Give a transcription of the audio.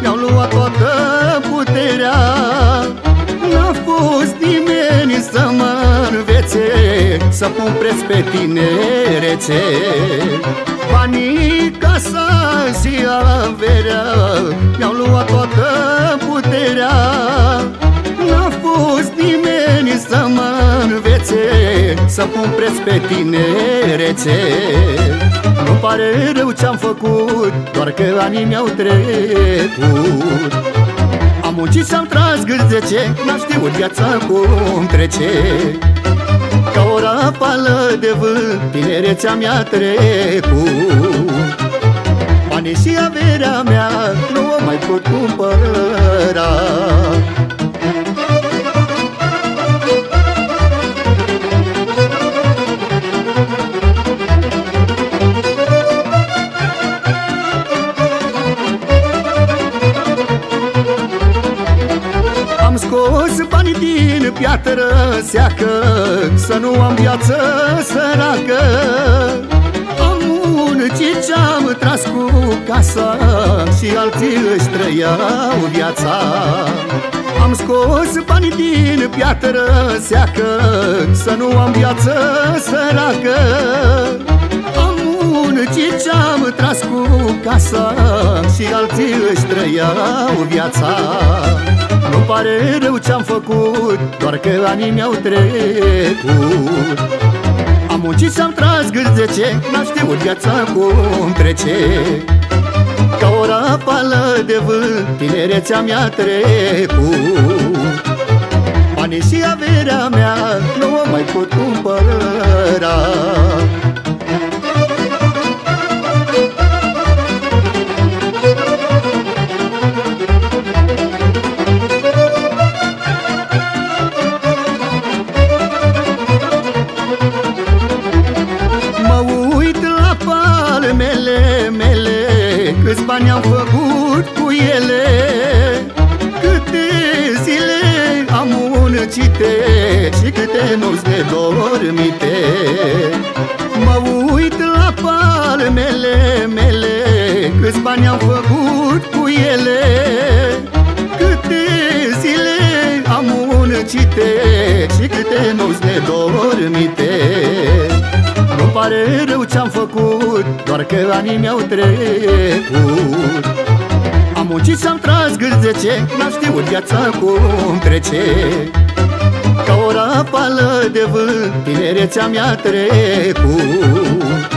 Mi-au luat toată puterea. N-a fost nimeni să mă învețe Să pun preț pe tinerețe. Banii, casa și averea Mi-au luat toată puterea. N-a fost nimeni să mă învețe Să pun preț pe tinerețe Nu pare rău ce-am făcut Doar că anii mi-au trecut. Am muncit și-am tras gârzece N-am știut viața cum trece. Ca o rapală de vânt Tinerețea mi-a trecut. Banii și averea mea Nu o mai pot cumpăra scos bani din piatră seacă Să nu am viață săracă. Am muncit ce-am tras cu casa Și alții își trăiau viața. Am scos bani din piatră seacă Să nu am viață săracă. Am muncit ce-am tras cu casa Și alții își trăiau viața nu pare rău ce-am făcut Doar că anii mi-au trecut. Am muncit și-am tras gârzece N-am știut viața cum trece. Ca o rapală de vânt Tinerețea mi-a trecut. Banii și averea mea Nu o mai pot cumpăra palmele mele Câți bani am făcut cu ele? Câte zile am muncite Și câte nopți nedormite Mă uit la palmele mele Câți bani am făcut cu ele? Câte zile am muncite Și câte nopți nedormite nu pare rău ce-am făcut Doar că anii mi-au trecut. Am muncit și-am tras gârzece N-am știut viața cum trece. Ca o rapală de vânt Tinerețea mi-a trecut